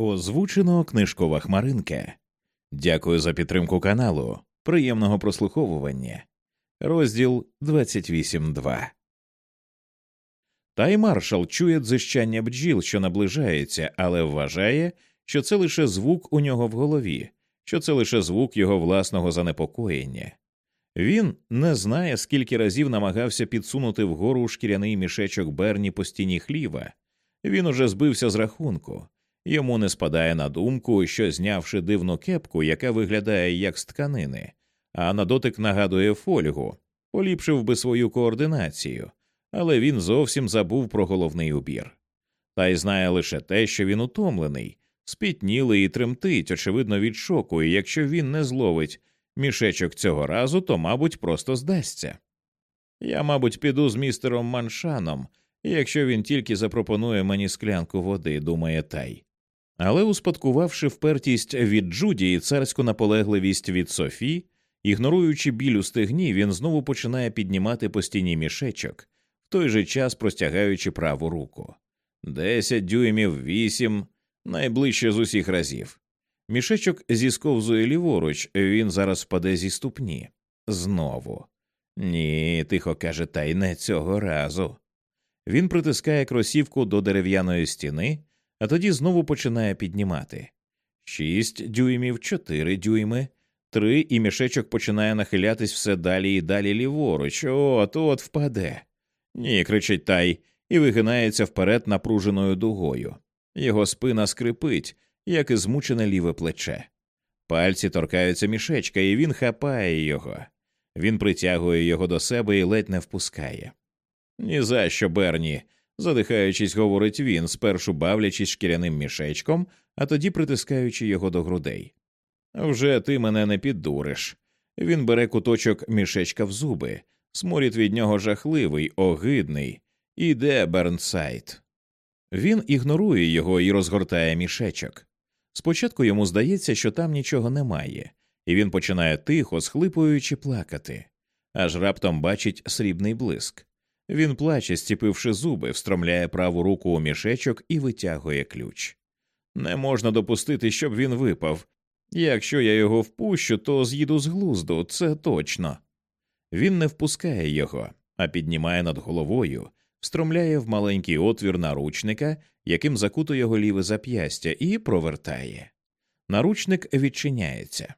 Озвучено книжкова хмаринка. Дякую за підтримку каналу. Приємного прослуховування. Розділ 28.2 Тай маршал чує дзищання бджіл, що наближається, але вважає, що це лише звук у нього в голові, що це лише звук його власного занепокоєння. Він не знає, скільки разів намагався підсунути вгору шкіряний мішечок Берні по стіні хліва. Він уже збився з рахунку. Йому не спадає на думку, що знявши дивну кепку, яка виглядає як з тканини, а на дотик нагадує фольгу, поліпшив би свою координацію, але він зовсім забув про головний убір. Та й знає лише те, що він утомлений, спітнілий і тремтить, очевидно, від шоку, і якщо він не зловить мішечок цього разу, то, мабуть, просто здасться. Я, мабуть, піду з містером Маншаном, якщо він тільки запропонує мені склянку води, думає тай. Але, успадкувавши впертість від Джуді і царську наполегливість від Софі, ігноруючи біль у стегні, він знову починає піднімати по стіні мішечок, в той же час простягаючи праву руку. Десять дюймів, вісім, найближче з усіх разів. Мішечок зісковзує ліворуч, він зараз впаде зі ступні. Знову. Ні, тихо каже, та й не цього разу. Він притискає кросівку до дерев'яної стіни а тоді знову починає піднімати. Шість дюймів, чотири дюйми, три, і мішечок починає нахилятись все далі і далі ліворуч. От от впаде. Ні, кричить тай і вигинається вперед напруженою дугою. Його спина скрипить, як і змучене ліве плече. Пальці торкаються мішечка, і він хапає його. Він притягує його до себе і ледь не впускає. «Ні за що, Берні, задихаючись, говорить він, спершу бавлячись шкіряним мішечком, а тоді притискаючи його до грудей. Вже ти мене не піддуриш. Він бере куточок мішечка в зуби, сморід від нього жахливий, огидний. Іде Бернсайд. Він ігнорує його і розгортає мішечок. Спочатку йому здається, що там нічого немає, і він починає тихо, схлипуючи плакати, аж раптом бачить срібний блиск. Він плаче, стіпивши зуби, встромляє праву руку у мішечок і витягує ключ. Не можна допустити, щоб він випав. Якщо я його впущу, то з'їду з глузду, це точно. Він не впускає його, а піднімає над головою, встромляє в маленький отвір наручника, яким закутує його ліве зап'ястя, і провертає. Наручник відчиняється.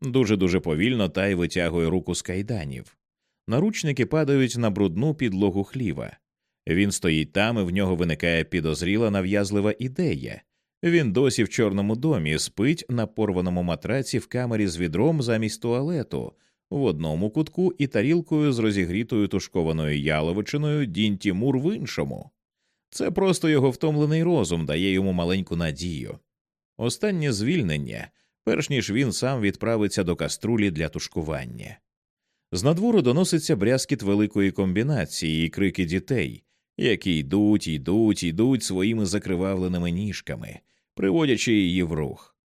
Дуже дуже повільно тай витягує руку з кайданів. Наручники падають на брудну підлогу хліва. Він стоїть там, і в нього виникає підозріла нав'язлива ідея. Він досі в чорному домі спить на порваному матраці в камері з відром замість туалету, в одному кутку і тарілкою з розігрітою тушкованою яловичиною Дін Тімур в іншому. Це просто його втомлений розум дає йому маленьку надію. Останнє звільнення, перш ніж він сам відправиться до каструлі для тушкування. З надвору доноситься брязкіт великої комбінації і крики дітей, які йдуть, йдуть, йдуть своїми закривавленими ніжками, приводячи її в рух.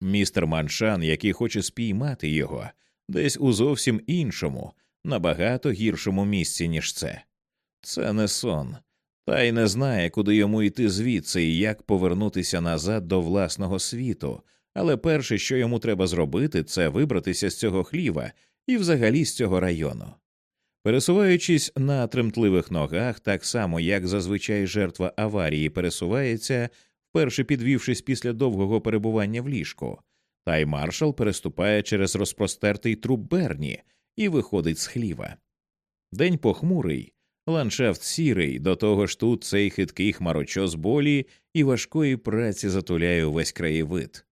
Містер Маншан, який хоче спіймати його, десь у зовсім іншому, набагато гіршому місці, ніж це. Це не сон, та й не знає, куди йому йти звідси і як повернутися назад до власного світу. Але перше, що йому треба зробити, це вибратися з цього хліва і взагалі з цього району. Пересуваючись на тремтливих ногах, так само як зазвичай жертва аварії пересувається, вперше підвівшись після довгого перебування в ліжку, тай маршал переступає через розпростертий труп Берні і виходить з хліва. День похмурий, ландшафт сірий, до того ж тут цей хиткий хмарочос болі і важкої праці затуляє увесь краєвид.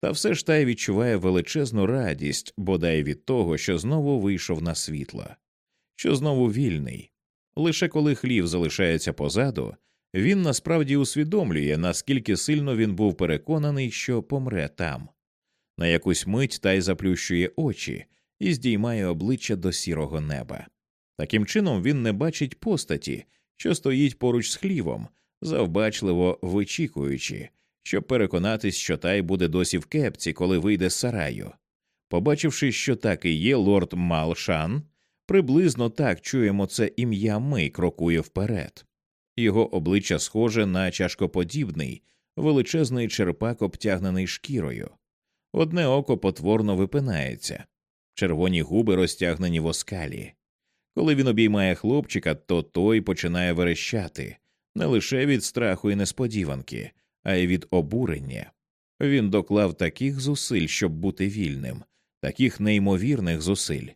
Та все ж тай відчуває величезну радість, бодай від того, що знову вийшов на світло, що знову вільний. Лише коли хлів залишається позаду, він насправді усвідомлює, наскільки сильно він був переконаний, що помре там. На якусь мить тай заплющує очі і здіймає обличчя до сірого неба. Таким чином він не бачить постаті, що стоїть поруч з хлівом, завбачливо вичікуючи щоб переконатись, що тай буде досі в кепці, коли вийде з сараю. Побачивши, що так і є, лорд Малшан, приблизно так чуємо це ім'я ми крокує вперед. Його обличчя схоже на чашкоподібний, величезний черпак, обтягнений шкірою. Одне око потворно випинається, червоні губи розтягнені в оскалі. Коли він обіймає хлопчика, то той починає верещати не лише від страху і несподіванки, а й від обурення. Він доклав таких зусиль, щоб бути вільним, таких неймовірних зусиль.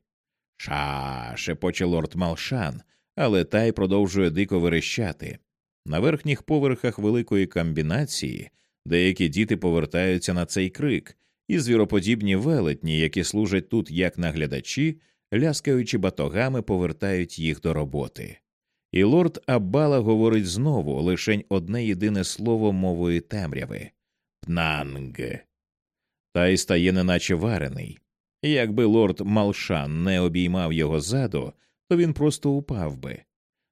Ша. шепоче лорд Малшан, але тай продовжує дико верещати. На верхніх поверхах великої комбінації деякі діти повертаються на цей крик, і звіроподібні велетні, які служать тут як наглядачі, ляскаючи батогами, повертають їх до роботи. І лорд Аббала говорить знову лишень одне єдине слово мовою темряви пнанг. Та й стає неначе варений. Якби лорд Малшан не обіймав його ззаду, то він просто упав би.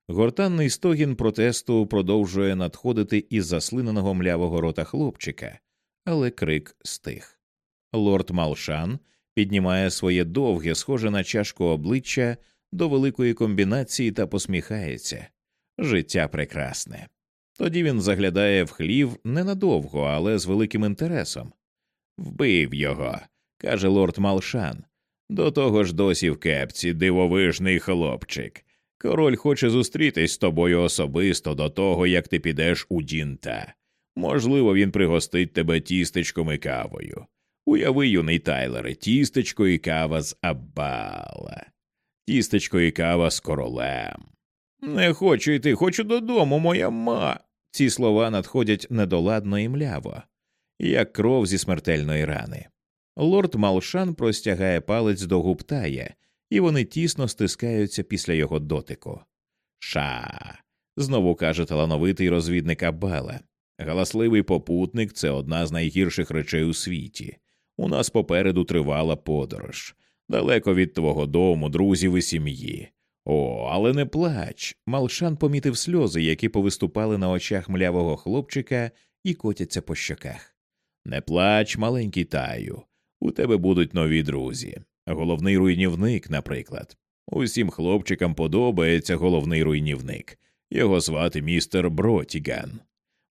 Гортанний стогін протесту продовжує надходити із заслиненого млявого рота хлопчика, але крик стих. Лорд Малшан піднімає своє довге, схоже на чашку обличчя до великої комбінації та посміхається. Життя прекрасне. Тоді він заглядає в хлів ненадовго, але з великим інтересом. Вбив його, каже лорд Малшан. До того ж досі в кепці дивовижний хлопчик. Король хоче зустрітись з тобою особисто до того, як ти підеш у Дінта. Можливо, він пригостить тебе тістечком і кавою. Уяви, юний Тайлере, тістечко і кава з Аббала, тістечко і кава з королем. Не хочу йти, хочу додому, моя ма. Ці слова надходять недоладно і мляво, як кров зі смертельної рани. Лорд Малшан простягає палець до губ тая, і вони тісно стискаються після його дотику. Ша. знову каже талановитий розвідник Аббала. Галасливий попутник це одна з найгірших речей у світі. У нас попереду тривала подорож, далеко від твого дому, друзів і сім'ї. О, але не плач. Малшан помітив сльози, які повиступали на очах млявого хлопчика і котяться по щоках. Не плач, маленький таю. У тебе будуть нові друзі. Головний руйнівник, наприклад. Усім хлопчикам подобається головний руйнівник. Його звати містер Бротіган.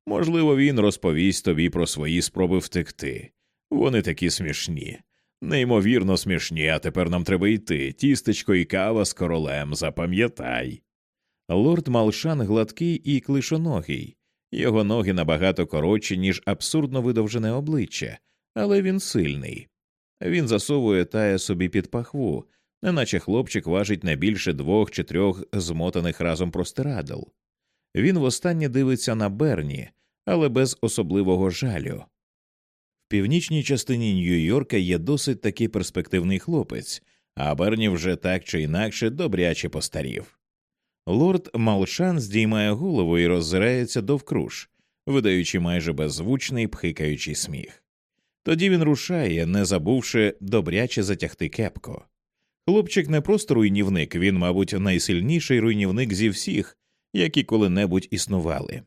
Можливо, він розповість тобі про свої спроби втекти. Вони такі смішні, неймовірно смішні, а тепер нам треба йти. Тістечко і кава з королем, запам'ятай. Лорд Малшан гладкий і клишоногий, його ноги набагато коротші, ніж абсурдно видовжене обличчя, але він сильний. Він засовує тая собі під пахву, неначе хлопчик важить не більше двох чи трьох змотаних разом простирадл. Він востаннє дивиться на Берні, але без особливого жалю північній частині Нью-Йорка є досить такий перспективний хлопець, а Берні вже так чи інакше добряче постарів. Лорд Малшан здіймає голову і роззирається довкруж, видаючи майже беззвучний пхикаючий сміх. Тоді він рушає, не забувши добряче затягти кепко. Хлопчик не просто руйнівник, він, мабуть, найсильніший руйнівник зі всіх, які коли-небудь існували.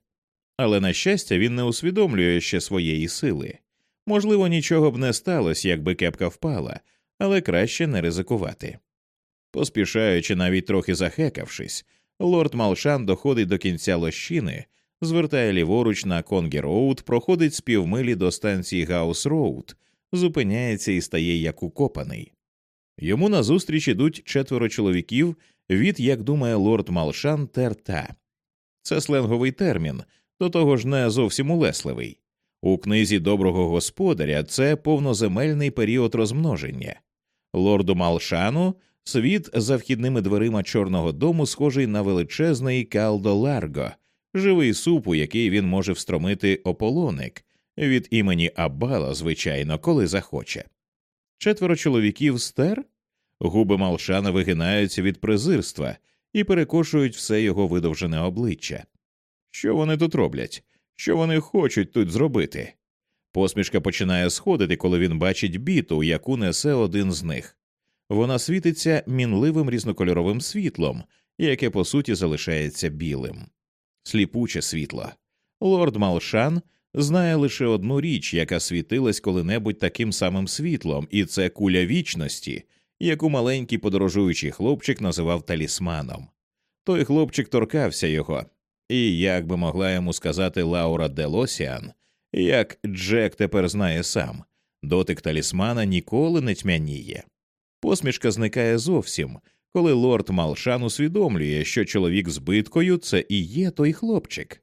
Але, на щастя, він не усвідомлює ще своєї сили. Можливо, нічого б не сталося, якби кепка впала, але краще не ризикувати. Поспішаючи, навіть трохи захекавшись, лорд Малшан доходить до кінця лощини, звертає ліворуч на Конгі Роуд, проходить з півмилі до станції Гаус Роуд, зупиняється і стає як укопаний. Йому назустріч ідуть четверо чоловіків від, як думає лорд Малшан, терта. Це сленговий термін, до того ж не зовсім улесливий. У книзі доброго господаря це повноземельний період розмноження. Лорду Малшану світ за вхідними дверима Чорного дому схожий на величезний калдо Ларго, живий суп, у який він може встромити ополоник від імені Аббала, звичайно, коли захоче. Четверо чоловіків стер, губи Малшана вигинаються від презирства і перекошують все його видовжене обличчя. Що вони тут роблять? Що вони хочуть тут зробити? Посмішка починає сходити, коли він бачить біту, яку несе один з них. Вона світиться мінливим різнокольоровим світлом, яке по суті залишається білим. Сліпуче світло. Лорд Малшан знає лише одну річ, яка світилась коли-небудь таким самим світлом, і це куля вічності, яку маленький подорожуючий хлопчик називав талісманом. Той хлопчик торкався його, і, як би могла йому сказати Лаура Делосіан, Як Джек тепер знає сам, дотик талісмана ніколи не тьмяніє. Посмішка зникає зовсім, коли лорд Малшан усвідомлює, що чоловік з биткою це і є той хлопчик.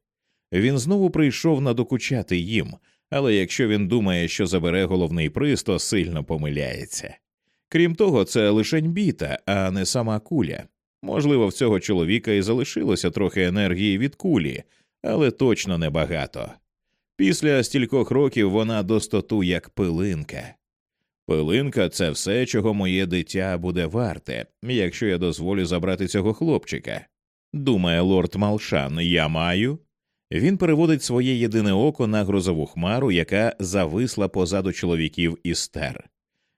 Він знову прийшов надокучати їм, але якщо він думає, що забере головний приз, то сильно помиляється. Крім того, це лишень біта, а не сама куля. Можливо, в цього чоловіка і залишилося трохи енергії від кулі, але точно небагато. Після стількох років вона достоту як пилинка. Пилинка це все, чого моє дитя буде варте, якщо я дозволю забрати цього хлопчика. Думає лорд Малшан, я маю. Він переводить своє єдине око на грозову хмару, яка зависла позаду чоловіків і стер.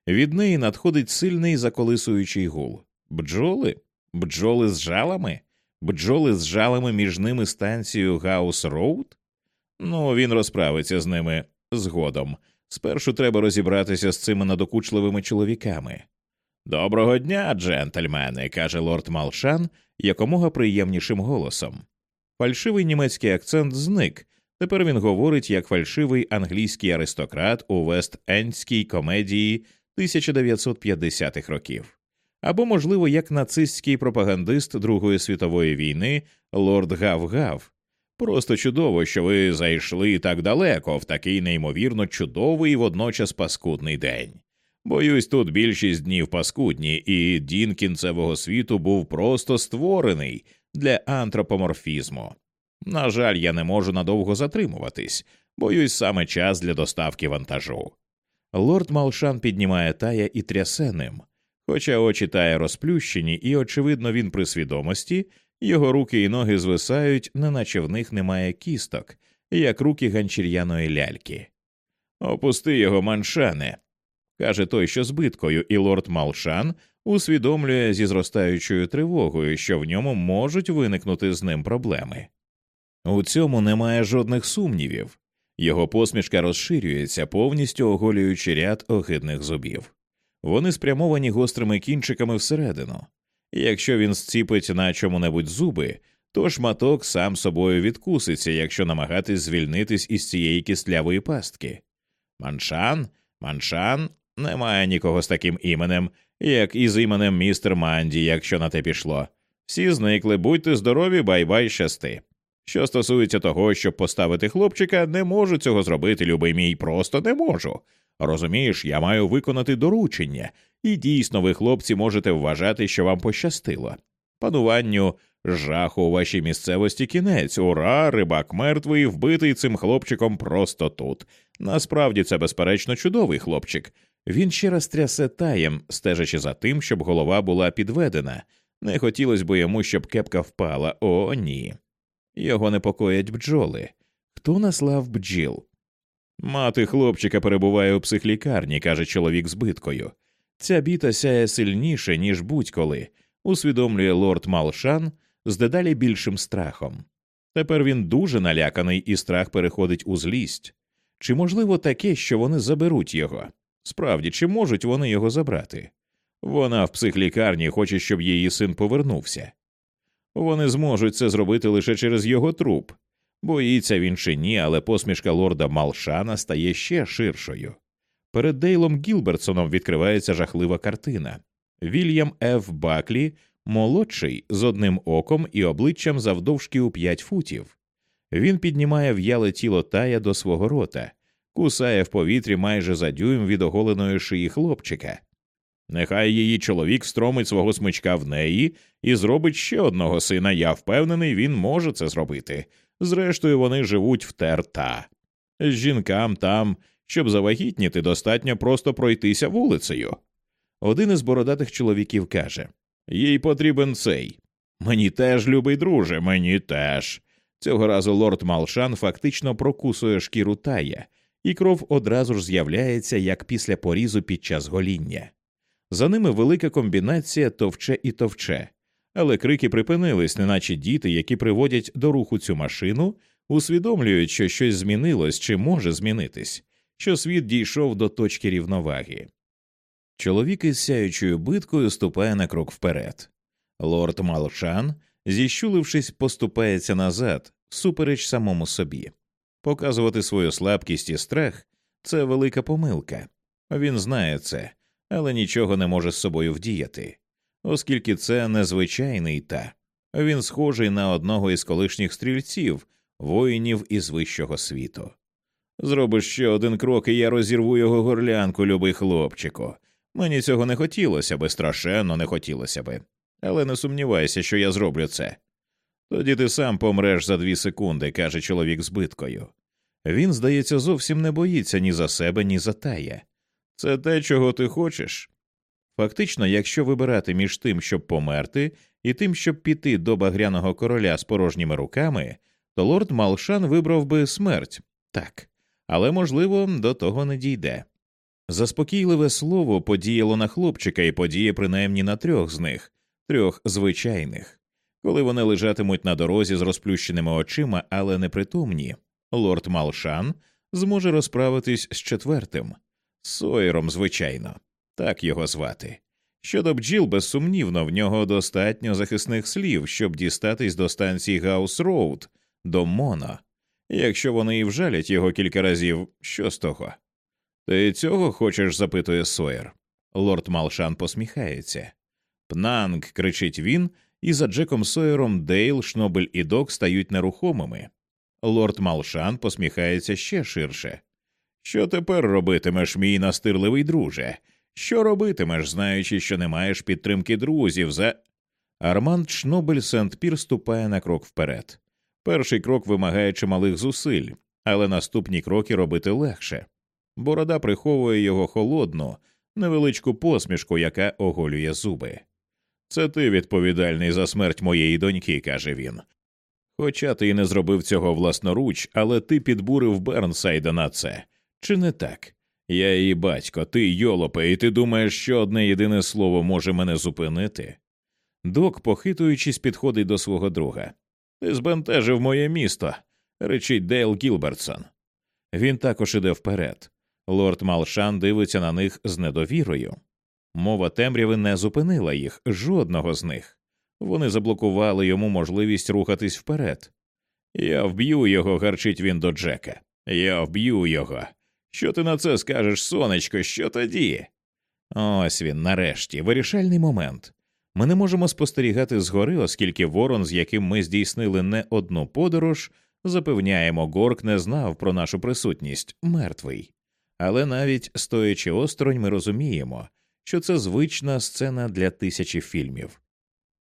Від неї надходить сильний заколисуючий гул. Бджоли? Бджоли з жалами? Бджоли з жалами між ними й станцією Гаус Роуд? Ну, він розправиться з ними згодом. Спершу треба розібратися з цими надокучливими чоловіками. Доброго дня, джентльмени, каже лорд Малшан якомога приємнішим голосом. Фальшивий німецький акцент зник. Тепер він говорить як фальшивий англійський аристократ у вест-ендській комедії 1950-х років, або, можливо, як нацистський пропагандист Другої світової війни лорд Гав-Гав. Просто чудово, що ви зайшли так далеко в такий неймовірно чудовий і водночас паскудний день. Боюсь, тут більшість днів паскудні, і дін кінцевого світу був просто створений для антропоморфізму. На жаль, я не можу надовго затримуватись, боюсь саме час для доставки вантажу. Лорд Малшан піднімає тая і трясе ним, хоча очі тая розплющені, і, очевидно, він при свідомості, його руки і ноги звисають, неначе в них немає кісток, як руки ганчір'яної ляльки. Опусти його, маншане, каже той, що збиткою, і лорд Малшан усвідомлює зі зростаючою тривогою, що в ньому можуть виникнути з ним проблеми. У цьому немає жодних сумнівів. Його посмішка розширюється, повністю оголюючи ряд огидних зубів. Вони спрямовані гострими кінчиками всередину. і Якщо він зціпить на чому небудь зуби, то шматок сам собою відкуситься, якщо намагатись звільнитись із цієї кислявої пастки. Маншан, маншан, немає нікого з таким іменем, як і з іменем містер Манді, якщо на те пішло. Всі зникли, будьте здорові, bye-bye, щасти. Що стосується того, щоб поставити хлопчика, не можу цього зробити, любий мій, просто не можу. Розумієш, я маю виконати доручення, і дійсно ви, хлопці, можете вважати, що вам пощастило. Пануванню жаху у вашій місцевості кінець. Ура, рибак мертвий, вбитий цим хлопчиком просто тут. Насправді це, безперечно, чудовий хлопчик. Він ще раз трясе Таєм, стежачи за тим, щоб голова була підведена. Не хотілося б йому, щоб кепка впала. О, ні. Його непокоять бджоли. Хто наслав бджіл? Мати хлопчика перебуває у психлікарні, каже чоловік з биткою. Ця біта сяє сильніше, ніж будь-коли, усвідомлює лорд Малшан з дедалі більшим страхом. Тепер він дуже наляканий, і страх переходить у злість. Чи можливо таке, що вони заберуть його? Справді, чи можуть вони його забрати? Вона в психлікарні хоче, щоб її син повернувся. Вони зможуть це зробити лише через його труп. Боїться він чи ні, але посмішка лорда Малшана стає ще ширшою. Перед Дейлом Гілбертсоном відкривається жахлива картина. Вільям Ф. Баклі, молодший, з одним оком і обличчям завдовжки у п'ять футів. Він піднімає в'яле тіло тая до свого рота, кусає в повітрі майже за дюйм від оголеної шиї хлопчика. Нехай її чоловік стромить свого смичка в неї і зробить ще одного сина. Я впевнений, він може це зробити. Зрештою, вони живуть в терта. Жінкам там, щоб завагітніти, достатньо просто пройтися вулицею. Один із бородатих чоловіків каже їй потрібен цей. Мені теж, любий друже, мені теж. Цього разу лорд Малшан фактично прокусує шкіру тая, і кров одразу ж з'являється як після порізу під час гоління. За ними велика комбінація товче і товче, але крики припинились, неначе діти, які приводять до руху цю машину, усвідомлюють, що щось змінилось чи може змінитись, що світ дійшов до точки рівноваги. Чоловік із сяючою биткою ступає на крок вперед. Лорд Малшан, зіщулившись, поступається назад, супереч самому собі. Показувати свою слабкість і страх це велика помилка. Він знає це, але нічого не може з собою вдіяти, оскільки це незвичайний та він схожий на одного із колишніх стрільців, воїнів із вищого світу. Зробиш ще один крок, і я розірву його горлянку, любий хлопчику. Мені цього не хотілося би, страшенно не хотілося би, але не сумнівайся, що я зроблю це. Тоді ти сам помреш за дві секунди, каже чоловік з биткою. Він, здається, зовсім не боїться ні за себе, ні за тая. Це те, чого ти хочеш. Фактично, якщо вибирати між тим, щоб померти, і тим, щоб піти до багряного короля з порожніми руками, то лорд Малшан вибрав би смерть так, але, можливо, до того не дійде. Заспокійливе слово подіяло на хлопчика і подіє принаймні на трьох з них, трьох звичайних. Коли вони лежатимуть на дорозі з розплющеними очима, але непритомні, лорд Малшан зможе розправитись з четвертим, Сойером, звичайно, так його звати. Щодо бджіл, безсумнівно, в нього достатньо захисних слів, щоб дістатись до станції Гаус Роуд, до Моно. Якщо вони і вжалять його кілька разів, що з того? Ти цього хочеш? запитує Сойер. Лорд Малшан посміхається. Пнанг, кричить він, і за Джеком Сойером Дейл, Шнобель і Док стають нерухомими. Лорд Малшан посміхається ще ширше. Що тепер робитимеш, мій настирливий друже? Що робитимеш, знаючи, що не маєш підтримки друзів за. Арманд Шнобель Сент Пір ступає на крок вперед. Перший крок вимагає чималих зусиль, але наступні кроки робити легше. Борода приховує його холодну, невеличку посмішку, яка оголює зуби. Це ти відповідальний за смерть моєї доньки, каже він. Хоча ти й не зробив цього власноруч, але ти підбурив Бернсайда на це. Чи не так? Я її батько, ти йолопе, і ти думаєш, що одне єдине слово може мене зупинити? Док, похитуючись, підходить до свого друга. Ти збентежив моє місто, речить Дейл Гілбертсон. Він також іде вперед. Лорд Малшан дивиться на них з недовірою. Мова темряви не зупинила їх, жодного з них. Вони заблокували йому можливість рухатись вперед. Я вб'ю його, гарчить він до Джека. Я вб'ю його. Що ти на це скажеш, сонечко, що тоді? Ось він, нарешті, вирішальний момент. Ми не можемо спостерігати згори, оскільки ворон, з яким ми здійснили не одну подорож, запевняємо, Горк не знав про нашу присутність мертвий. Але навіть стоячи осторонь, ми розуміємо, що це звична сцена для тисячі фільмів,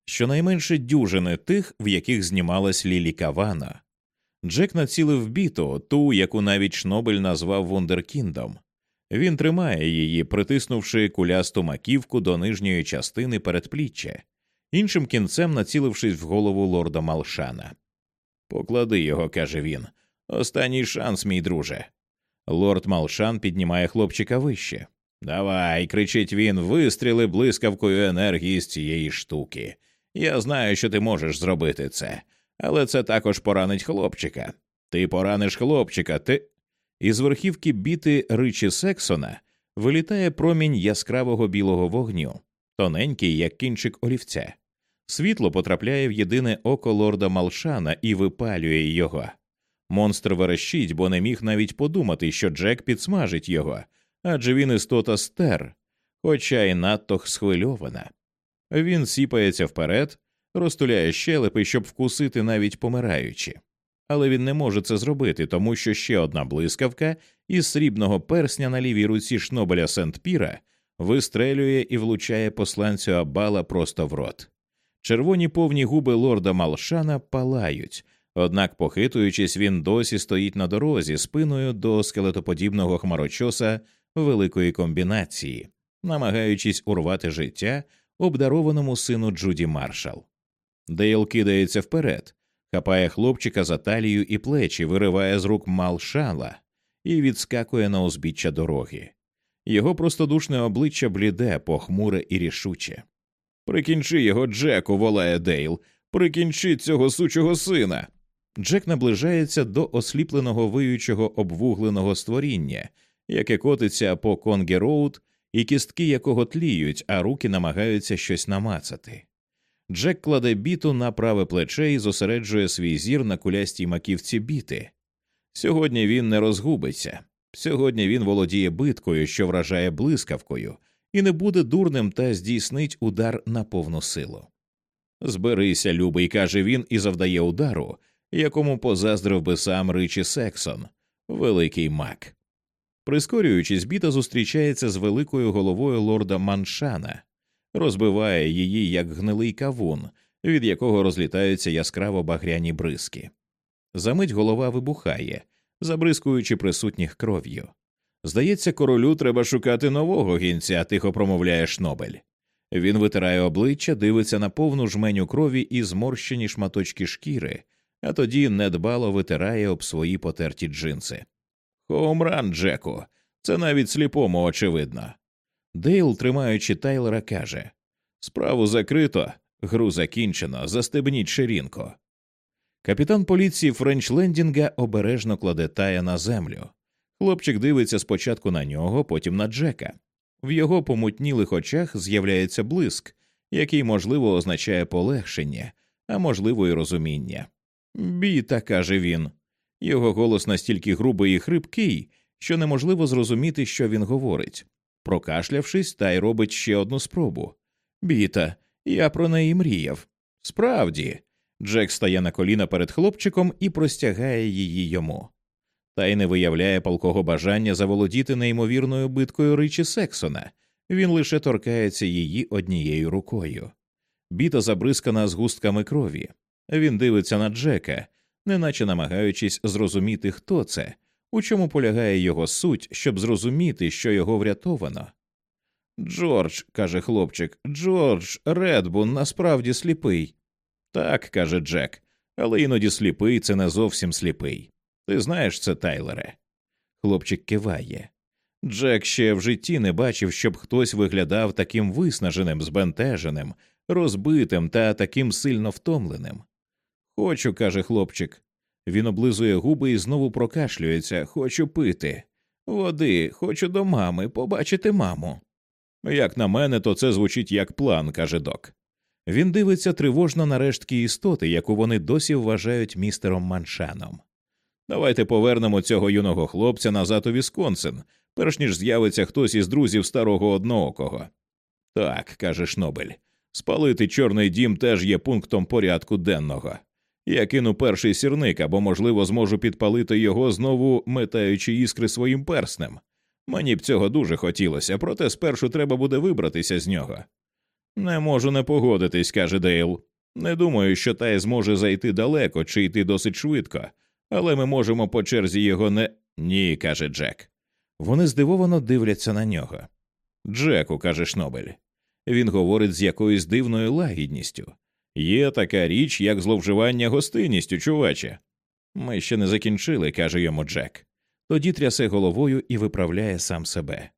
щонайменше дюжини тих, в яких знімалась Лілі Кавана. Джек націлив біту, ту, яку навіть Шнобель назвав Вундеркіндом. Він тримає її, притиснувши кулясту маківку до нижньої частини передпліччя, іншим кінцем націлившись в голову лорда Малшана. Поклади його, каже він. Останній шанс, мій друже. Лорд Малшан піднімає хлопчика вище. Давай, кричить він, вистріли блискавкою енергії з цієї штуки. Я знаю, що ти можеш зробити це, але це також поранить хлопчика. Ти пораниш хлопчика, ти. Із верхівки біти Ричі Сексона вилітає промінь яскравого білого вогню, тоненький, як кінчик олівця. Світло потрапляє в єдине око лорда Малшана і випалює його. Монстр верещить, бо не міг навіть подумати, що Джек підсмажить його, адже він істота стер, хоча й надто схвильована. Він сіпається вперед, розтуляє щелепи, щоб вкусити навіть помираючи. Але він не може це зробити, тому що ще одна блискавка із срібного персня на лівій руці шнобеля Сент Піра вистрелює і влучає посланцю Абала просто в рот. Червоні повні губи лорда Малшана палають, однак, похитуючись, він досі стоїть на дорозі спиною до скелетоподібного хмарочоса великої комбінації, намагаючись урвати життя обдарованому сину Джуді Маршал. Дейл кидається вперед, хапає хлопчика за талію і плечі, вириває з рук Малшана і відскакує на узбіччя дороги. Його простодушне обличчя бліде, похмуре і рішуче. Прикінчи його, Джеку, волає Дейл, прикінчи цього сучого сина. Джек наближається до осліпленого виючого обвугленого створіння, яке котиться по Конгі Роуд, і кістки якого тліють, а руки намагаються щось намацати. Джек кладе біту на праве плече і зосереджує свій зір на кулястій маківці біти. Сьогодні він не розгубиться. Сьогодні він володіє биткою, що вражає блискавкою, і не буде дурним та здійснить удар на повну силу. Зберися, любий, каже він, і завдає удару, якому позаздрив би сам Ричі Сексон, великий мак. Прискорюючись, біта зустрічається з великою головою лорда Маншана, розбиває її як гнилий кавун, від якого розлітаються яскраво багряні бризки. Замить голова вибухає, забризкуючи присутніх кров'ю. Здається, королю треба шукати нового гінця, тихо промовляє Шнобель. Він витирає обличчя, дивиться на повну жменю крові і зморщені шматочки шкіри, а тоді недбало витирає об свої потерті джинси. Хоумран, Джеку, це навіть сліпому очевидно. Дейл, тримаючи Тайлера, каже Справу закрито, гру закінчено, застебніть ширінку. Капітан поліції Френч Лендінга обережно кладе Тая на землю. Хлопчик дивиться спочатку на нього, потім на Джека. В його помутнілих очах з'являється блиск, який, можливо, означає полегшення, а можливо, і розуміння. Біта, каже він. Його голос настільки грубий і хрипкий, що неможливо зрозуміти, що він говорить. Прокашлявшись, Тай робить ще одну спробу. Біта, я про неї мріяв. Справді, Джек стає на коліна перед хлопчиком і простягає її йому. Тай не виявляє палкого бажання заволодіти неймовірною биткою ричі Сексона, він лише торкається її однією рукою. Біта забризкана згустками крові. Він дивиться на Джека, неначе намагаючись зрозуміти, хто це, у чому полягає його суть, щоб зрозуміти, що його врятовано. Джордж, каже хлопчик, Джордж, Редбун насправді сліпий. Так, каже Джек, але іноді сліпий це не зовсім сліпий. Ти знаєш це, Тайлере? Хлопчик киває. Джек ще в житті не бачив, щоб хтось виглядав таким виснаженим, збентеженим, розбитим та таким сильно втомленим. Хочу, каже хлопчик. Він облизує губи і знову прокашлюється. Хочу пити. Води, хочу до мами, побачити маму. Як на мене, то це звучить як план, каже док. Він дивиться тривожно на рештки істоти, яку вони досі вважають містером Маншаном. Давайте повернемо цього юного хлопця назад у Вісконсин, перш ніж з'явиться хтось із друзів старого одноокого. Так, каже Шнобель, спалити чорний дім теж є пунктом порядку денного. Я кину перший сірник або, можливо, зможу підпалити його, знову метаючи іскри своїм перснем. Мені б цього дуже хотілося, проте спершу треба буде вибратися з нього. Не можу не погодитись, каже Дейл. Не думаю, що Тай зможе зайти далеко чи йти досить швидко, але ми можемо по черзі його не. Ні, каже Джек. Вони здивовано дивляться на нього. Джеку, каже Шнобель. Він говорить з якоюсь дивною лагідністю. Є така річ, як зловживання гостинністю, чуваче. Ми ще не закінчили, каже йому Джек. Тоді трясе головою і виправляє сам себе.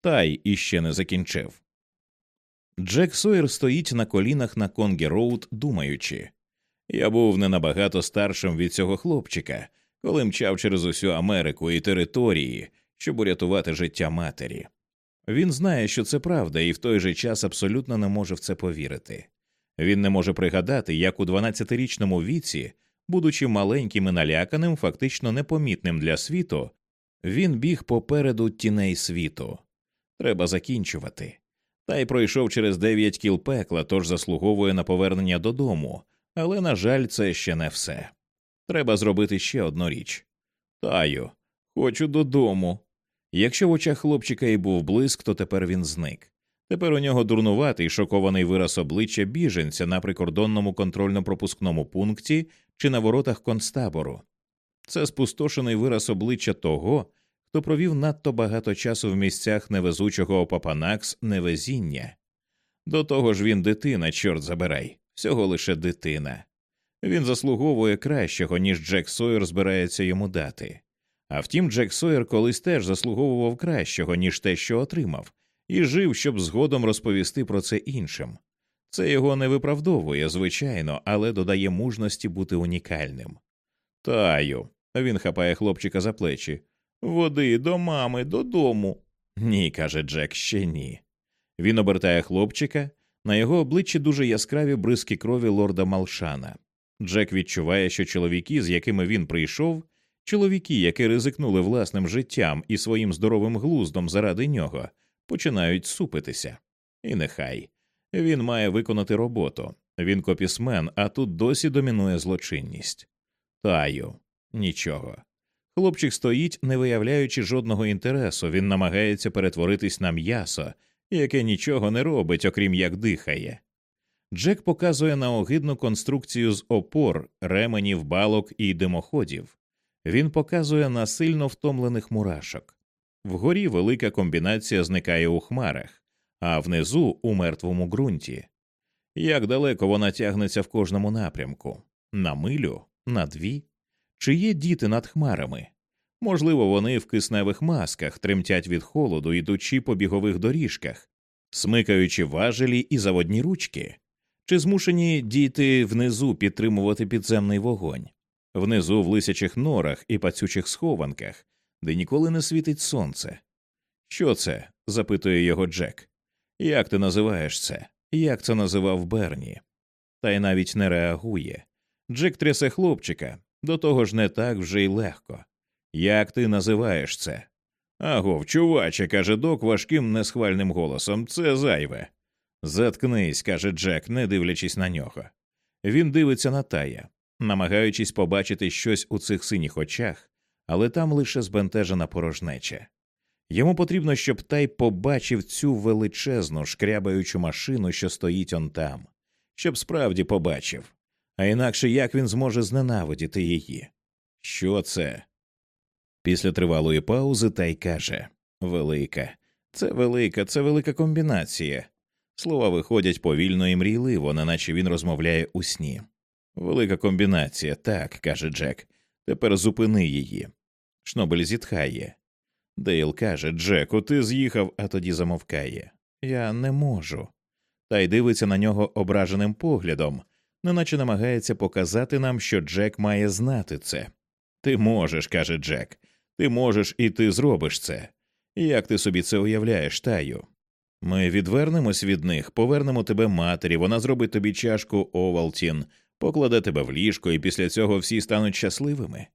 Тай іще не закінчив. Джек Сойер стоїть на колінах на Конгі Роуд, думаючи я був не набагато старшим від цього хлопчика, коли мчав через усю Америку і території, щоб урятувати життя матері. Він знає, що це правда, і в той же час абсолютно не може в це повірити. Він не може пригадати, як у 12-річному віці, будучи маленьким і наляканим, фактично непомітним для світу, він біг попереду тіней світу. Треба закінчувати. Та й пройшов через дев'ять кіл пекла, тож заслуговує на повернення додому, але, на жаль, це ще не все. Треба зробити ще одну річ. Таю, хочу додому. Якщо в очах хлопчика і був блиск, то тепер він зник. Тепер у нього дурнуватий шокований вираз обличчя біженця на прикордонному контрольно-пропускному пункті чи на воротах концтабору. Це спустошений вираз обличчя того, хто провів надто багато часу в місцях невезучого Папанакс невезіння. До того ж він дитина, чорт забирай, всього лише дитина. Він заслуговує кращого, ніж Джек Сойер збирається йому дати. А втім, Джек Сойер колись теж заслуговував кращого, ніж те, що отримав, і жив, щоб згодом розповісти про це іншим. Це його не виправдовує, звичайно, але додає мужності бути унікальним. Таю. Він хапає хлопчика за плечі. Води до мами, додому. Ні, каже Джек, ще ні. Він обертає хлопчика, на його обличчі дуже яскраві бризки крові лорда Малшана. Джек відчуває, що чоловіки, з якими він прийшов, Чоловіки, які ризикнули власним життям і своїм здоровим глуздом заради нього, починають супитися. І нехай він має виконати роботу. Він копісмен, а тут досі домінує злочинність. Таю, нічого. Хлопчик стоїть, не виявляючи жодного інтересу, він намагається перетворитись на м'ясо, яке нічого не робить, окрім як дихає. Джек показує на огидну конструкцію з опор, ременів, балок і димоходів. Він показує на сильно втомлених мурашок. Вгорі велика комбінація зникає у хмарах, а внизу у мертвому ґрунті. Як далеко вона тягнеться в кожному напрямку на милю, на дві? Чи є діти над хмарами? Можливо, вони в кисневих масках тремтять від холоду, ідучи по бігових доріжках, смикаючи важелі і заводні ручки, чи змушені діти внизу підтримувати підземний вогонь, внизу в лисячих норах і пацючих схованках, де ніколи не світить сонце. Що це? запитує його Джек. Як ти називаєш це? Як це називав Берні? Та й навіть не реагує. Джек трясе хлопчика, до того ж не так вже й легко. Як ти називаєш це? Агов, чуваче, каже док важким несхвальним голосом, це зайве. Заткнись, каже Джек, не дивлячись на нього. Він дивиться на тая, намагаючись побачити щось у цих синіх очах, але там лише збентежена порожнеча. Йому потрібно, щоб тай побачив цю величезну шкрябаючу машину, що стоїть он там, щоб справді побачив, а інакше як він зможе зненавидіти її? Що це? Після тривалої паузи тай каже Велика, це велика, це велика комбінація. Слова виходять повільно і мрійливо, неначе він розмовляє у сні. Велика комбінація, так, каже Джек. Тепер зупини її. Шнобель зітхає. Дейл каже Джеку, ти з'їхав, а тоді замовкає. Я не можу. Тай дивиться на нього ображеним поглядом, неначе намагається показати нам, що Джек має знати це. Ти можеш, каже Джек, ти можеш і ти зробиш це. Як ти собі це уявляєш, Таю? Ми відвернемось від них, повернемо тебе матері, вона зробить тобі чашку Овалтін, покладе тебе в ліжко, і після цього всі стануть щасливими.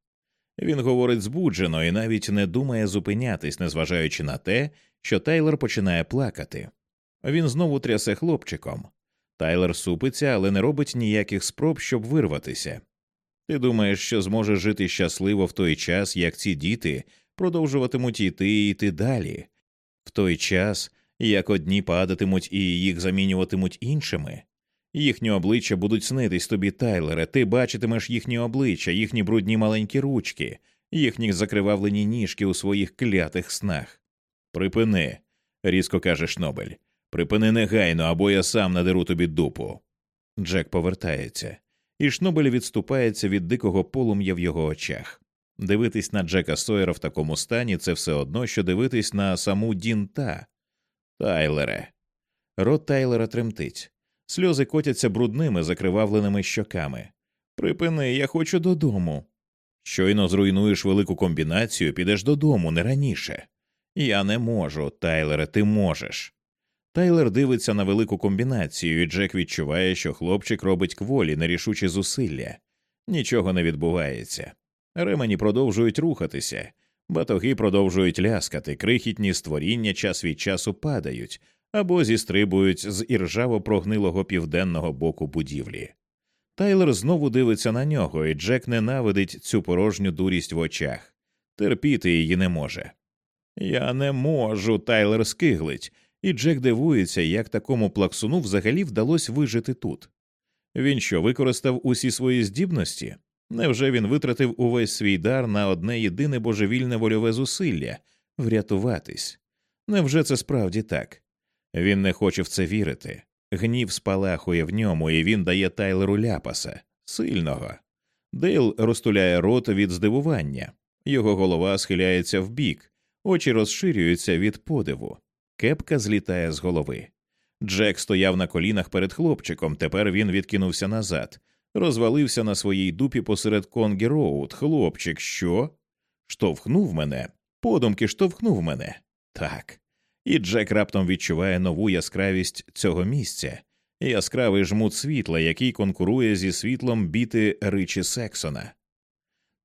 Він говорить збуджено і навіть не думає зупинятись, незважаючи на те, що Тайлер починає плакати. Він знову трясе хлопчиком. Тайлер супиться, але не робить ніяких спроб, щоб вирватися. Ти думаєш, що зможеш жити щасливо в той час, як ці діти продовжуватимуть йти і йти далі, в той час, як одні падатимуть і їх замінюватимуть іншими. Їхні обличчя будуть снитись тобі, Тайлере, ти бачитимеш їхні обличчя, їхні брудні маленькі ручки, їхні закривавлені ніжки у своїх клятих снах. Припини, різко каже Шнобель. Припини негайно, або я сам надеру тобі дупу. Джек повертається, і Шнобель відступається від дикого полум'я в його очах. Дивитись на Джека Сойера в такому стані це все одно, що дивитись на саму Дінта. Тайлере. Рот Тайлера тремтить. Сльози котяться брудними, закривавленими щоками. Припини, я хочу додому. Щойно зруйнуєш велику комбінацію, підеш додому не раніше. Я не можу, Тайлере, ти можеш. Тайлер дивиться на велику комбінацію, і Джек відчуває, що хлопчик робить кволі, нерішучі зусилля. Нічого не відбувається. Ремені продовжують рухатися, батоги продовжують ляскати, крихітні створіння час від часу падають або зістрибують з іржаво прогнилого південного боку будівлі. Тайлер знову дивиться на нього, і Джек ненавидить цю порожню дурість в очах. Терпіти її не може. Я не можу, Тайлер скиглить, і Джек дивується, як такому плаксуну взагалі вдалося вижити тут. Він що використав усі свої здібності? Невже він витратив увесь свій дар на одне єдине божевільне вольове зусилля врятуватись? Невже це справді так? Він не хоче в це вірити. Гнів спалахує в ньому, і він дає Тайлеру ляпаса сильного. Дейл розтуляє рот від здивування, його голова схиляється вбік, очі розширюються від подиву. Кепка злітає з голови. Джек стояв на колінах перед хлопчиком, тепер він відкинувся назад, розвалився на своїй дупі посеред Конгі Роуд. Хлопчик, що? Штовхнув мене, подумки штовхнув мене. Так. І Джек раптом відчуває нову яскравість цього місця, яскравий жмут світла, який конкурує зі світлом біти Ричі Сексона.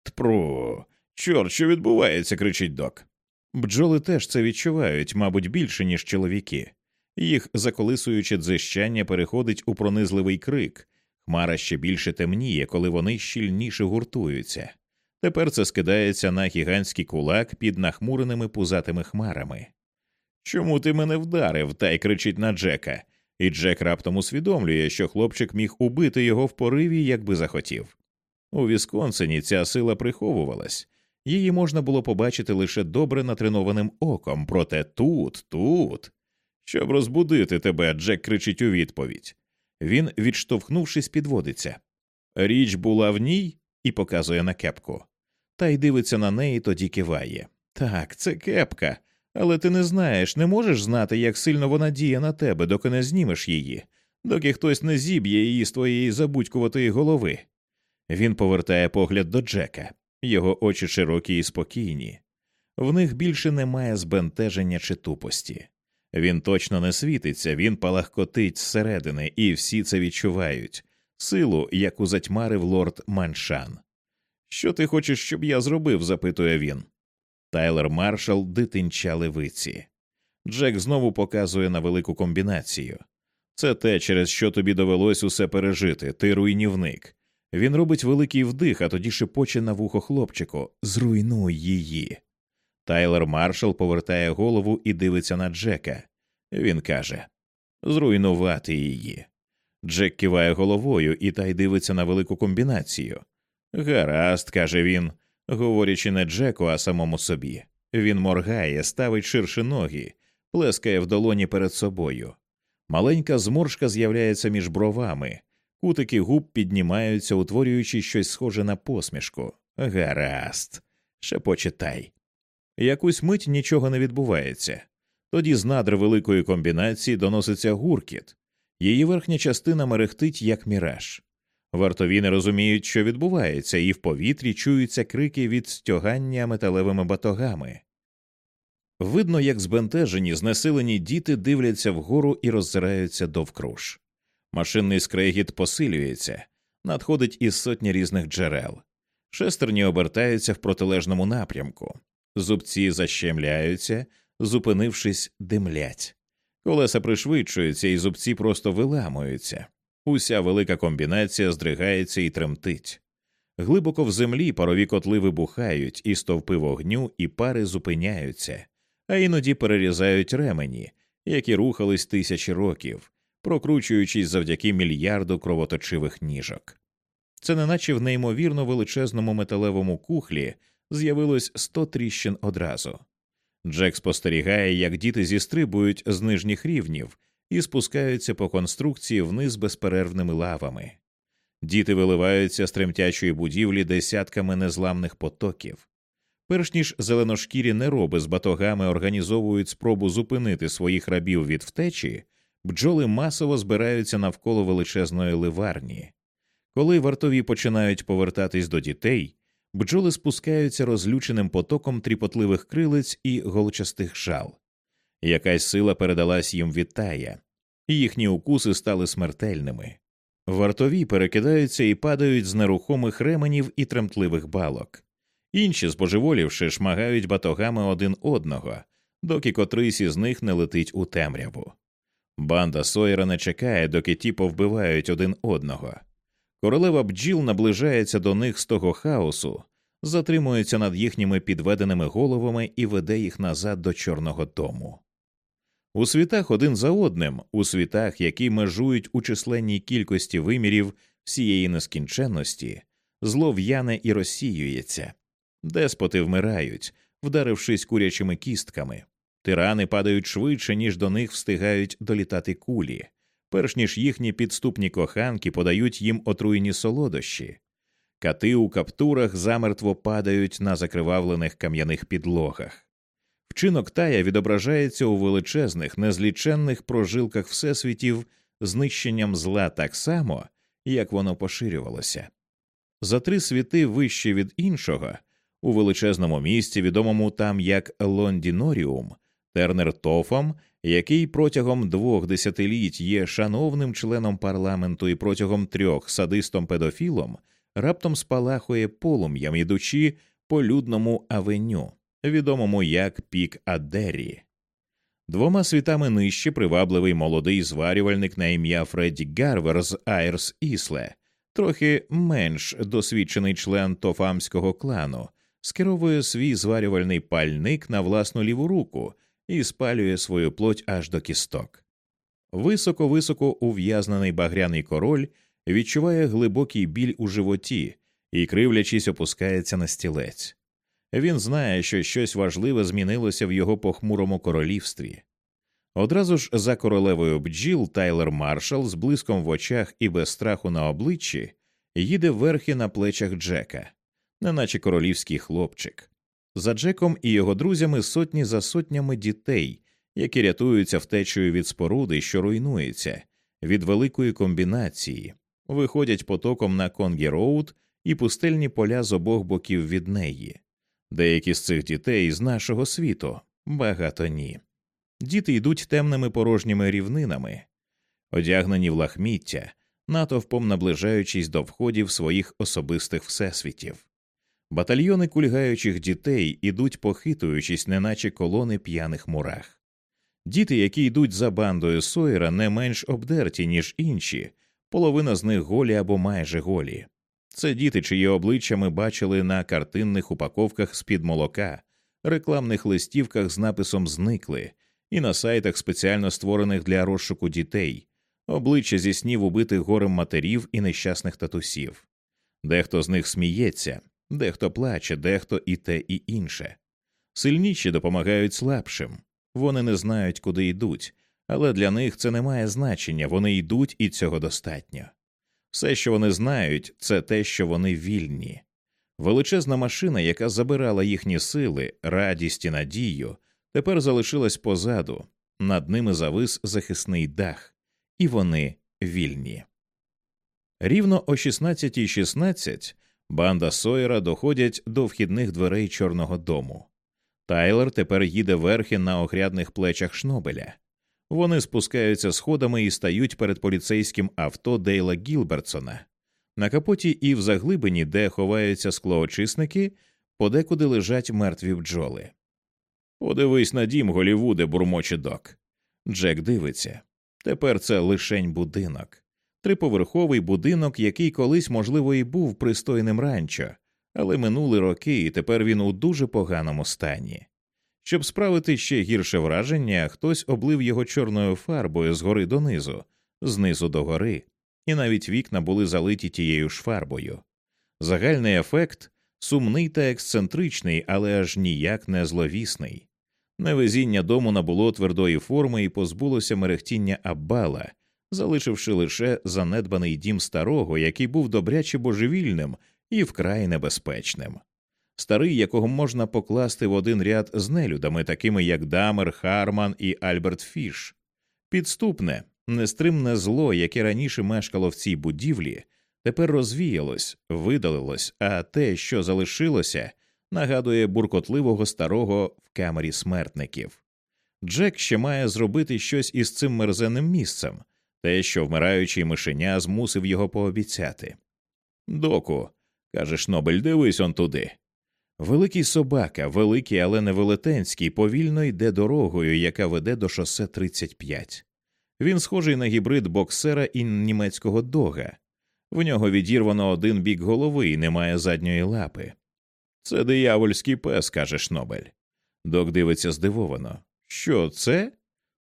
Тпру, Чорт, що відбувається, кричить Док. Бджоли теж це відчувають, мабуть, більше, ніж чоловіки. Їх заколисуюче дзищання переходить у пронизливий крик, хмара ще більше темніє, коли вони щільніше гуртуються. Тепер це скидається на гігантський кулак під нахмуреними пузатими хмарами. Чому ти мене вдарив? та й кричить на Джека, і Джек раптом усвідомлює, що хлопчик міг убити його в пориві, якби захотів. У Вісконсині ця сила приховувалась, її можна було побачити лише добре натренованим оком, проте тут, тут. Щоб розбудити тебе, Джек кричить у відповідь. Він, відштовхнувшись, підводиться. Річ була в ній і показує на кепку. Та й дивиться на неї, тоді киває. Так, це кепка, але ти не знаєш, не можеш знати, як сильно вона діє на тебе, доки не знімеш її, доки хтось не зіб'є її з твоєї забудькуватої голови. Він повертає погляд до Джека, його очі широкі і спокійні. В них більше немає збентеження чи тупості. Він точно не світиться, він палахкотить зсередини, і всі це відчувають силу, яку затьмарив лорд Маншан. Що ти хочеш, щоб я зробив? запитує він. Тайлер маршал дитинча левиці. Джек знову показує на велику комбінацію. Це те, через що тобі довелось усе пережити, ти руйнівник. Він робить великий вдих, а тоді шепоче на вухо хлопчику Зруйнуй її. Тайлер маршал повертає голову і дивиться на Джека. Він каже Зруйнувати її. Джек киває головою і та й дивиться на велику комбінацію. Гаразд, каже він, говорячи не Джеку, а самому собі. Він моргає, ставить ширше ноги, плескає в долоні перед собою. Маленька зморшка з'являється між бровами, кутики губ піднімаються, утворюючи щось схоже на посмішку. Гаразд, ще почитай. Якусь мить нічого не відбувається. Тоді з надр великої комбінації доноситься гуркіт, її верхня частина мерехтить, як міраж. Вартові не розуміють, що відбувається, і в повітрі чуються крики від стягання металевими батогами. Видно, як збентежені, знесилені діти дивляться вгору і роззираються довкруж. Машинний скрегіт посилюється, надходить із сотні різних джерел. Шестерні обертаються в протилежному напрямку, зубці защемляються, зупинившись, димлять. Колеса пришвидшуються, і зубці просто виламуються. Уся велика комбінація здригається і тремтить. Глибоко в землі парові котли вибухають, і стовпи вогню і пари зупиняються, а іноді перерізають ремені, які рухались тисячі років, прокручуючись завдяки мільярду кровоточивих ніжок. Це неначе в неймовірно величезному металевому кухлі з'явилось сто тріщин одразу. Джек спостерігає, як діти зістрибують з нижніх рівнів і спускаються по конструкції вниз безперервними лавами. Діти виливаються з тремтячої будівлі десятками незламних потоків. Перш ніж зеленошкірі нероби з батогами організовують спробу зупинити своїх рабів від втечі, бджоли масово збираються навколо величезної ливарні. Коли вартові починають повертатись до дітей, бджоли спускаються розлюченим потоком тріпотливих крилиць і голчастих жал. Якась сила передалась їм від тая, їхні укуси стали смертельними. Вартові перекидаються і падають з нерухомих ременів і тремтливих балок. Інші, збожеволівши, шмагають батогами один одного, доки котрийсь із них не летить у темряву. Банда Сойера не чекає, доки ті повбивають один одного. Королева бджіл наближається до них з того хаосу, затримується над їхніми підведеними головами і веде їх назад до Чорного дому. У світах один за одним, у світах, які межують у численній кількості вимірів всієї нескінченності, зло в'яне і розсіюється, деспоти вмирають, вдарившись курячими кістками, тирани падають швидше, ніж до них встигають долітати кулі, перш ніж їхні підступні коханки подають їм отруйні солодощі. Кати у каптурах замертво падають на закривавлених кам'яних підлогах. Вчинок тая відображається у величезних, незліченних прожилках всесвітів знищенням зла так само, як воно поширювалося. За три світи вище від іншого, у величезному місті, відомому там як Лондіноріум, Тернер Тофом, який протягом двох десятиліть є шановним членом парламенту і протягом трьох садистом педофілом, раптом спалахує полум'ям, ідучи по людному авеню, відомому як Пікаддері. Двома світами нижче привабливий молодий зварювальник на ім'я Фредді Гарвер з Айрс Ісле, трохи менш досвідчений член тофамського клану, скеровує свій зварювальний пальник на власну ліву руку і спалює свою плоть аж до кісток. Високо високо ув'язнений багряний король відчуває глибокий біль у животі і, кривлячись, опускається на стілець. Він знає, що щось важливе змінилося в його похмурому королівстві. Одразу ж за королевою бджіл Тайлер Маршал з блиском в очах і без страху на обличчі їде верхи на плечах Джека, неначе королівський хлопчик. За Джеком і його друзями сотні за сотнями дітей, які рятуються втечею від споруди, що руйнується, від великої комбінації, виходять потоком на Конгі Роуд і пустельні поля з обох боків від неї. Деякі з цих дітей з нашого світу, багато ні. Діти йдуть темними порожніми рівнинами, одягнені в лахміття, натовпом наближаючись до входів своїх особистих всесвітів. Батальйони кульгаючих дітей ідуть похитуючись, неначе колони п'яних мурах. Діти, які йдуть за бандою Сойера, не менш обдерті, ніж інші, половина з них голі або майже голі. Це діти, чиї обличчя ми бачили на картинних упаковках з під молока, рекламних листівках з написом Зникли і на сайтах, спеціально створених для розшуку дітей, обличчя зі снів убитих горем матерів і нещасних татусів. Дехто з них сміється, дехто плаче, дехто і те, і інше. Сильніші допомагають слабшим. Вони не знають, куди йдуть, але для них це не має значення вони йдуть і цього достатньо. Все, що вони знають, це те, що вони вільні. Величезна машина, яка забирала їхні сили, радість і надію, тепер залишилась позаду, над ними завис захисний дах, і вони вільні. Рівно о 16.16 .16 банда Сойера доходять до вхідних дверей Чорного дому. Тайлер тепер їде верхи на огрядних плечах Шнобеля. Вони спускаються сходами і стають перед поліцейським авто Дейла Гілбертсона. На капоті і в заглибині, де ховаються склоочисники, подекуди лежать мертві бджоли. Подивись на дім Голівуде, бурмоче док. Джек дивиться. Тепер це лишень будинок, триповерховий будинок, який колись, можливо, і був пристойним ранчо, але минули роки, і тепер він у дуже поганому стані. Щоб справити ще гірше враження, хтось облив його чорною фарбою згори донизу, знизу до гори, і навіть вікна були залиті тією ж фарбою. Загальний ефект сумний та ексцентричний, але аж ніяк не зловісний. Невезіння дому набуло твердої форми і позбулося мерехтіння аббала, залишивши лише занедбаний дім старого, який був добряче божевільним і вкрай небезпечним. Старий, якого можна покласти в один ряд з нелюдами, такими як Дамер, Харман і Альберт Фіш, підступне, нестримне зло, яке раніше мешкало в цій будівлі, тепер розвіялось, видалилось, а те, що залишилося, нагадує буркотливого старого в камері смертників. Джек ще має зробити щось із цим мерзенним місцем, те, що вмираючий мишеня змусив його пообіцяти. Доку, каже Шнобель, дивись он туди. Великий собака, великий, але не велетенський, повільно йде дорогою, яка веде до шосе 35. Він схожий на гібрид боксера і німецького дога. В нього відірвано один бік голови і немає задньої лапи. Це диявольський пес, каже Шнобель. Док дивиться здивовано. Що це?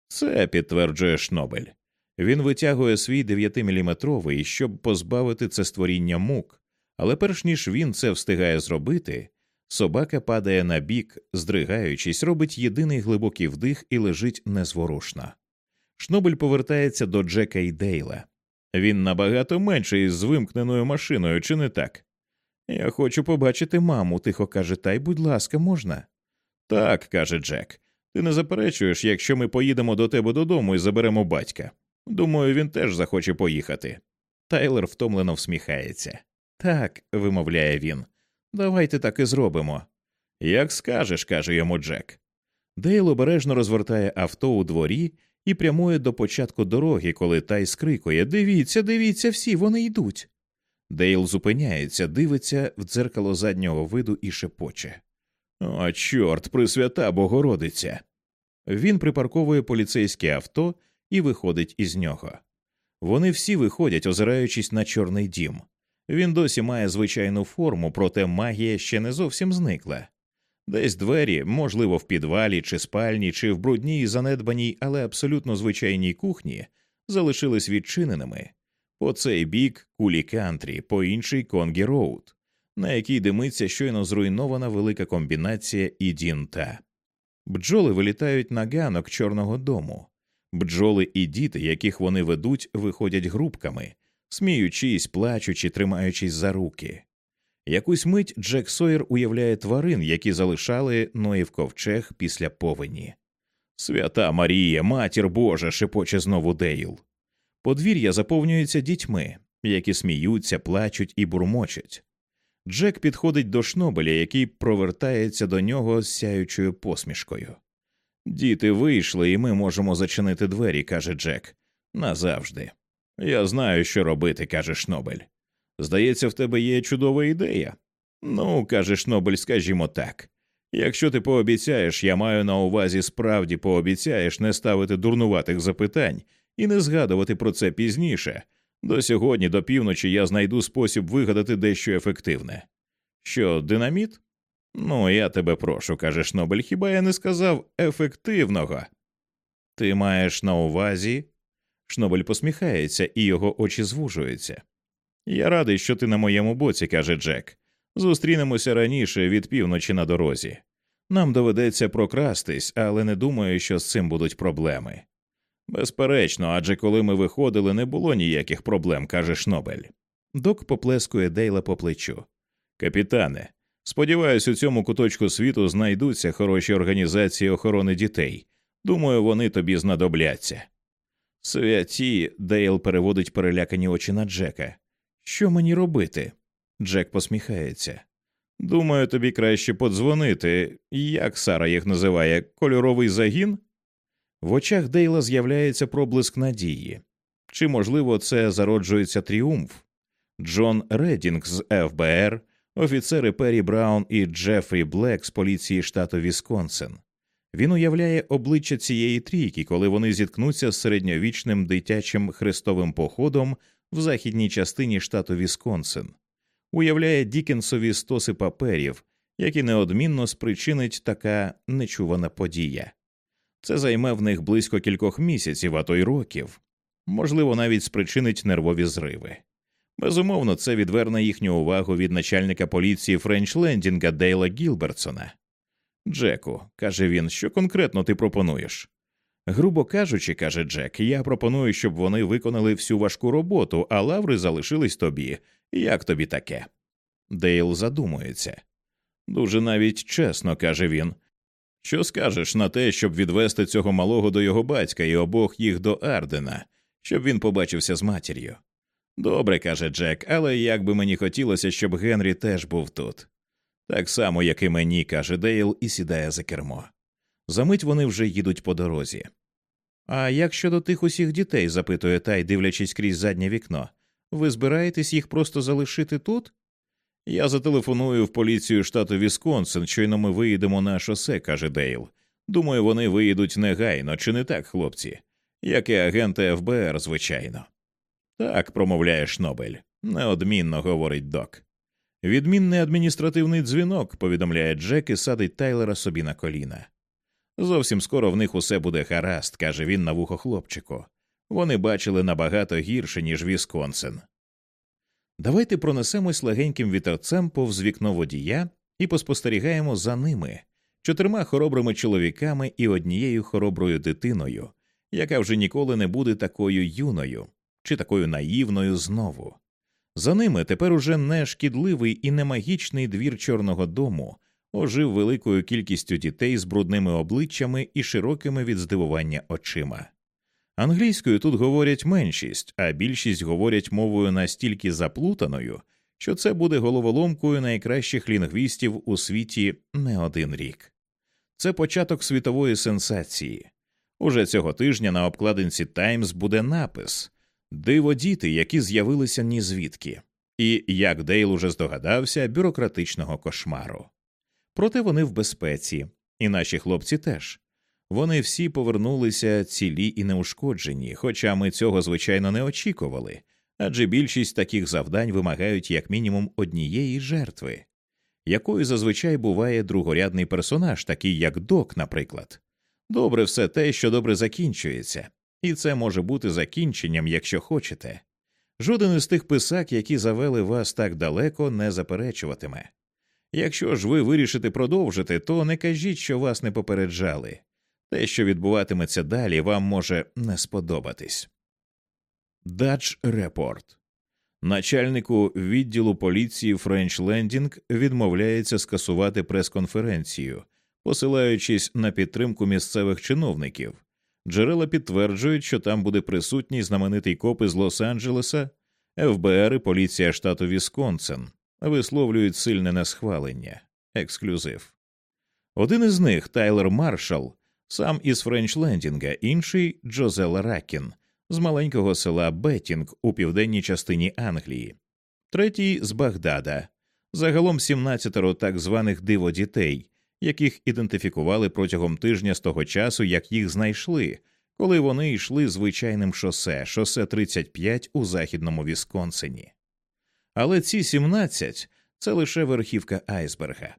Це, підтверджує Шнобель. Він витягує свій 9-міліметровий, щоб позбавити це створіння мук, але перш ніж він це встигає зробити, собака падає на бік, здригаючись, робить єдиний глибокий вдих і лежить незворушно. Шнобель повертається до Джека і Дейла. Він набагато менший з вимкненою машиною, чи не так? Я хочу побачити маму, тихо каже, та й будь ласка, можна? Так, каже Джек. Ти не заперечуєш, якщо ми поїдемо до тебе додому і заберемо батька. Думаю, він теж захоче поїхати. Тайлер втомлено всміхається. Так, вимовляє він. Давайте так і зробимо. Як скажеш, каже йому Джек. Дейл обережно розвертає авто у дворі і прямує до початку дороги, коли Тай скрикує Дивіться, дивіться, всі вони йдуть. Дейл зупиняється, дивиться в дзеркало заднього виду і шепоче. О, чорт, пресвята Богородиця. Він припарковує поліцейське авто і виходить із нього. Вони всі виходять, озираючись на чорний дім. Він досі має звичайну форму, проте магія ще не зовсім зникла. Десь двері, можливо, в підвалі, чи спальні, чи в брудній, занедбаній, але абсолютно звичайній кухні, залишились відчиненими. По цей бік кулі кантрі, по інший Конгер Роуд, на якій димиться щойно зруйнована велика комбінація і дінта. Бджоли вилітають на ганок Чорного дому. Бджоли і діти, яких вони ведуть, виходять групками, сміючись, плачучи, тримаючись за руки. Якусь мить Джек Сойер уявляє тварин, які залишали Ноїв ковчег після повені. Свята Марія, матір Божа, шепоче знову Дейл. Подвір'я заповнюється дітьми, які сміються, плачуть і бурмочуть. Джек підходить до шнобеля, який провертається до нього з сяючою посмішкою. Діти вийшли, і ми можемо зачинити двері, каже Джек. Назавжди. Я знаю, що робити, каже Шнобель. Здається, в тебе є чудова ідея. Ну, каже Шнобель, скажімо так. Якщо ти пообіцяєш, я маю на увазі справді пообіцяєш не ставити дурнуватих запитань і не згадувати про це пізніше. До сьогодні, до півночі, я знайду спосіб вигадати дещо ефективне. Що, динаміт? Ну, я тебе прошу, каже Шнобель, хіба я не сказав ефективного? Ти маєш на увазі? Шнобель посміхається, і його очі звужуються. Я радий, що ти на моєму боці, каже Джек. Зустрінемося раніше від півночі на дорозі. Нам доведеться прокрастись, але не думаю, що з цим будуть проблеми. Безперечно, адже коли ми виходили, не було ніяких проблем, каже Шнобель. Док поплескує Дейла по плечу. Капітане, сподіваюся, у цьому куточку світу знайдуться хороші організації охорони дітей. Думаю, вони тобі знадобляться. Святі, Дейл переводить перелякані очі на Джека. Що мені робити? Джек посміхається. Думаю, тобі краще подзвонити, як Сара їх називає, кольоровий загін? В очах Дейла з'являється проблиск надії. Чи, можливо, це зароджується тріумф? Джон Редінг з ФБР, офіцери Перрі Браун і Джефрі Блек з поліції штату Вісконсин. Він уявляє обличчя цієї трійки, коли вони зіткнуться з середньовічним дитячим хрестовим походом в західній частині штату Вісконсин, уявляє Дікенсові стоси паперів, які неодмінно спричинить така нечувана подія. Це займе в них близько кількох місяців, а то й років, можливо, навіть спричинить нервові зриви. Безумовно, це відверне їхню увагу від начальника поліції Френчлендінга Дейла Гілбертсона. Джеку, каже він, що конкретно ти пропонуєш? Грубо кажучи, каже Джек, я пропоную, щоб вони виконали всю важку роботу, а лаври залишились тобі. Як тобі таке? Дейл задумується. Дуже навіть чесно, каже він. Що скажеш на те, щоб відвести цього малого до його батька і обох їх до Ардена, щоб він побачився з матір'ю? Добре, каже Джек, але як би мені хотілося, щоб Генрі теж був тут. Так само, як і мені, каже Дейл і сідає за кермо. За мить вони вже їдуть по дорозі. А як щодо тих усіх дітей, запитує Тай, дивлячись крізь заднє вікно, ви збираєтесь їх просто залишити тут? Я зателефоную в поліцію штату Вісконсин, щойно ми виїдемо на шосе, каже Дейл. Думаю, вони виїдуть негайно, чи не так, хлопці, як і агенти ФБР, звичайно. Так, промовляє Шнобель, неодмінно говорить док. Відмінний адміністративний дзвінок, повідомляє Джек і садить Тайлера собі на коліна. Зовсім скоро в них усе буде гаразд, каже він на вухо хлопчику. Вони бачили набагато гірше, ніж Вісконсин. Давайте пронесемось легеньким вітерцем повз вікно водія і поспостерігаємо за ними чотирма хоробрими чоловіками і однією хороброю дитиною, яка вже ніколи не буде такою юною чи такою наївною знову. За ними тепер уже не шкідливий і не магічний двір Чорного дому ожив великою кількістю дітей з брудними обличчями і широкими від здивування очима. Англійською тут говорять меншість, а більшість говорять мовою настільки заплутаною, що це буде головоломкою найкращих лінгвістів у світі не один рік. Це початок світової сенсації. Уже цього тижня на обкладинці Таймс буде напис Диво діти, які з'явилися нізвідки. і, як Дейл уже здогадався, бюрократичного кошмару. Проте вони в безпеці, і наші хлопці теж. Вони всі повернулися цілі і неушкоджені, хоча ми цього звичайно не очікували, адже більшість таких завдань вимагають як мінімум однієї жертви, якою зазвичай буває другорядний персонаж, такий як док, наприклад. Добре все те, що добре закінчується, і це може бути закінченням, якщо хочете. Жоден із тих писак, які завели вас так далеко, не заперечуватиме. Якщо ж ви вирішите продовжити, то не кажіть, що вас не попереджали. Те, що відбуватиметься далі, вам може не сподобатись. Дач Репорт начальнику відділу поліції Френч Лендінг відмовляється скасувати прес-конференцію, посилаючись на підтримку місцевих чиновників. Джерела підтверджують, що там буде присутній знаменитий коп із Лос-Анджелеса, ФБР і поліція штату Вісконсин, висловлюють сильне несхвалення, ексклюзив. Один із них, Тайлер Маршал, сам із Френчлендінга, інший Джозелла Ракін з маленького села Беттінг у південній частині Англії, третій з Багдада, загалом 17 так званих диводітей, яких ідентифікували протягом тижня з того часу, як їх знайшли, коли вони йшли звичайним шосе, шосе 35 у західному Вісконсині. Але ці 17 – це лише верхівка айсберга.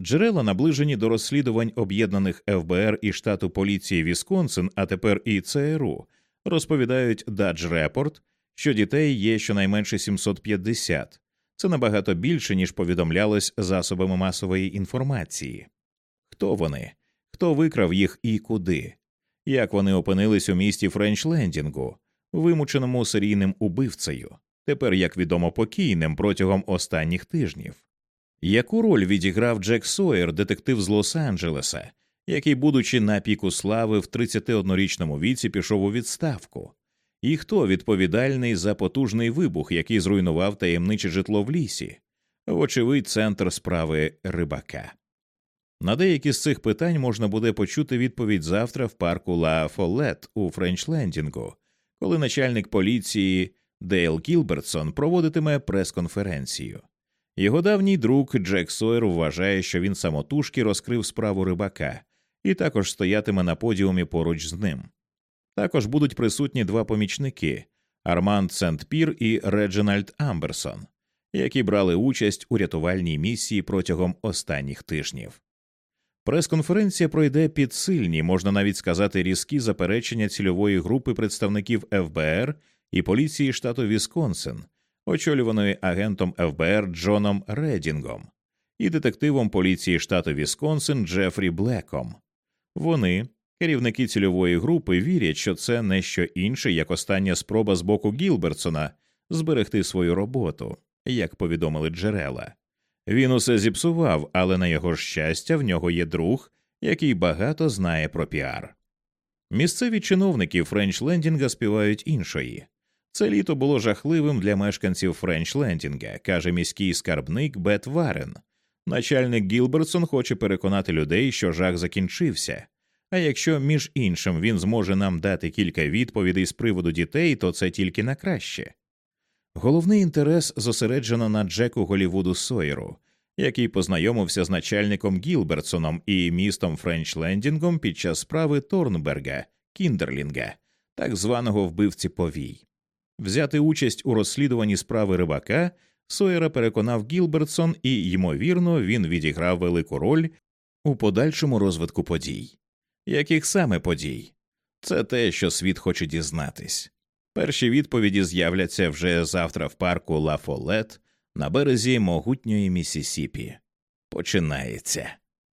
Джерела, наближені до розслідувань об'єднаних ФБР і штату поліції Вісконсин, а тепер і ЦРУ, розповідають Dodge Report, що дітей є щонайменше 750. Це набагато більше, ніж повідомлялось засобами масової інформації. Хто вони, хто викрав їх і куди, як вони опинились у місті Френчлендінгу, вимученому серійним убивцею, тепер як відомо покійним протягом останніх тижнів. Яку роль відіграв Джек Сойер, детектив з Лос-Анджелеса, який, будучи на піку слави, в 31-річному віці пішов у відставку? І хто відповідальний за потужний вибух, який зруйнував таємниче житло в лісі? Вочевидь, центр справи рибака. На деякі з цих питань можна буде почути відповідь завтра в парку Ла Фоллет у Френчлендінгу, коли начальник поліції Дейл Гілбертсон проводитиме прес-конференцію. Його давній друг Джек Сойер вважає, що він самотужки розкрив справу рибака і також стоятиме на подіумі поруч з ним. Також будуть присутні два помічники Арманд Сент Пір і Реджинальд Амберсон, які брали участь у рятувальній місії протягом останніх тижнів. Прес-конференція пройде під сильні, можна навіть сказати, різкі заперечення цільової групи представників ФБР і поліції штату Вісконсин, очолюваної агентом ФБР Джоном Редінгом і детективом поліції штату Вісконсин Джефрі Блеком. Вони, керівники цільової групи, вірять, що це не що інше, як остання спроба з боку Гілбертсона зберегти свою роботу, як повідомили джерела. Він усе зіпсував, але на його щастя в нього є друг, який багато знає про піар. Місцеві чиновники Френчлендінга співають іншої. Це літо було жахливим для мешканців Френчлендінга, каже міський скарбник Бет Варен. Начальник Гілбертсон хоче переконати людей, що жах закінчився. А якщо між іншим він зможе нам дати кілька відповідей з приводу дітей, то це тільки на краще. Головний інтерес зосереджено на Джеку Голівуду Сойеру, який познайомився з начальником Гілбертсоном і містом Френчлендінгом під час справи Торнберга Кіндерлінга, так званого вбивці повій. Взяти участь у розслідуванні справи рибака Сойера переконав Гілбертсон, і, ймовірно, він відіграв велику роль у подальшому розвитку подій. Яких саме подій? Це те, що світ хоче дізнатись. Перші відповіді з'являться вже завтра в парку Ла Фолет на березі могутньої Місісіпі. Починається.